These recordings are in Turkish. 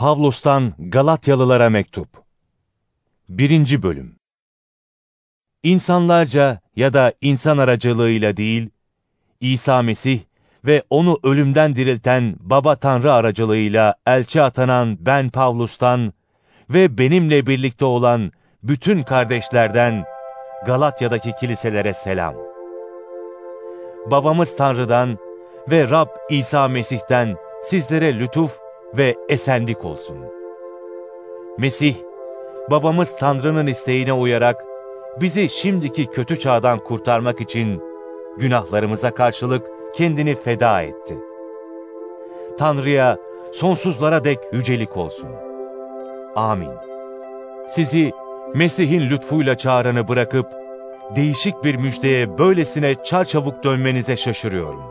Pavlus'tan Galatyalılara mektup. 1. bölüm. İnsanlarca ya da insan aracılığıyla değil, İsa Mesih ve onu ölümden dirilten Baba Tanrı aracılığıyla elçi atanan ben Pavlus'tan ve benimle birlikte olan bütün kardeşlerden Galatya'daki kiliselere selam. Babamız Tanrı'dan ve Rab İsa Mesih'ten sizlere lütuf ve esenlik olsun. Mesih, babamız Tanrı'nın isteğine uyarak bizi şimdiki kötü çağdan kurtarmak için günahlarımıza karşılık kendini feda etti. Tanrı'ya sonsuzlara dek yücelik olsun. Amin. Sizi Mesih'in lütfuyla çağrını bırakıp değişik bir müjdeye böylesine çarçabuk dönmenize şaşırıyorum.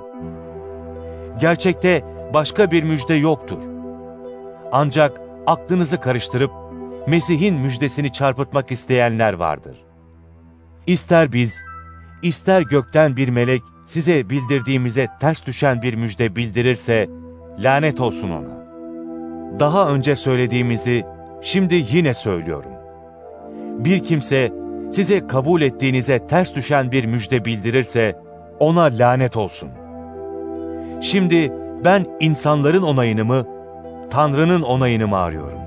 Gerçekte başka bir müjde yoktur. Ancak aklınızı karıştırıp Mesih'in müjdesini çarpıtmak isteyenler vardır. İster biz, ister gökten bir melek size bildirdiğimize ters düşen bir müjde bildirirse, lanet olsun ona. Daha önce söylediğimizi şimdi yine söylüyorum. Bir kimse size kabul ettiğinize ters düşen bir müjde bildirirse, ona lanet olsun. Şimdi ben insanların onayını mı, Tanrı'nın onayını mı arıyorum?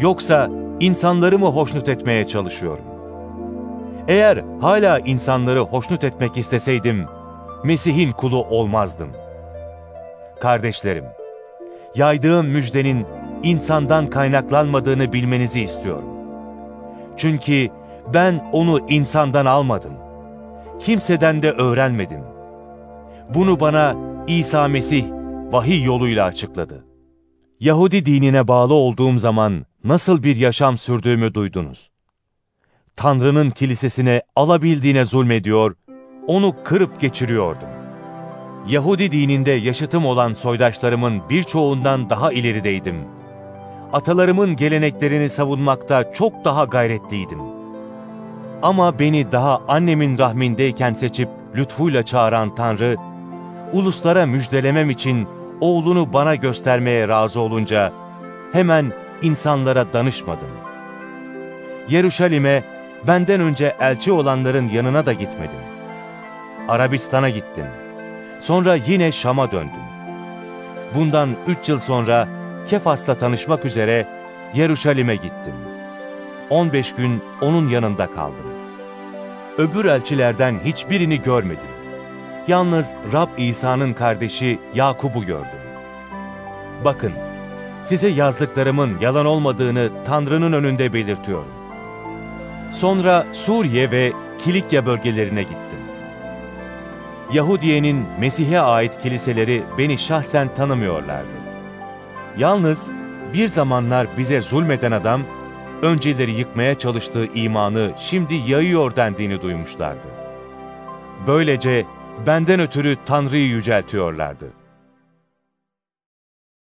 Yoksa insanları mı hoşnut etmeye çalışıyorum? Eğer hala insanları hoşnut etmek isteseydim, Mesih'in kulu olmazdım. Kardeşlerim, yaydığım müjdenin insandan kaynaklanmadığını bilmenizi istiyorum. Çünkü ben onu insandan almadım. Kimseden de öğrenmedim. Bunu bana İsa Mesih vahiy yoluyla açıkladı. Yahudi dinine bağlı olduğum zaman nasıl bir yaşam sürdüğümü duydunuz. Tanrı'nın kilisesine alabildiğine zulmediyor, onu kırıp geçiriyordum. Yahudi dininde yaşıtım olan soydaşlarımın birçoğundan daha ilerideydim. Atalarımın geleneklerini savunmakta çok daha gayretliydim. Ama beni daha annemin rahmindeyken seçip lütfuyla çağıran Tanrı, uluslara müjdelemem için oğlunu bana göstermeye razı olunca hemen insanlara danışmadım. Yeruşalim'e benden önce elçi olanların yanına da gitmedim. Arabistan'a gittim. Sonra yine Şam'a döndüm. Bundan üç yıl sonra Kefas'la tanışmak üzere Yeruşalim'e gittim. 15 gün onun yanında kaldım. Öbür elçilerden hiçbirini görmedim. Yalnız Rab İsa'nın kardeşi Yakub'u gördüm. Bakın, size yazdıklarımın yalan olmadığını Tanrı'nın önünde belirtiyorum. Sonra Suriye ve Kilikya bölgelerine gittim. Yahudiye'nin Mesih'e ait kiliseleri beni şahsen tanımıyorlardı. Yalnız bir zamanlar bize zulmeden adam, önceleri yıkmaya çalıştığı imanı şimdi yayıyor dendiğini duymuşlardı. Böylece benden ötürü Tanrı'yı yüceltiyorlardı.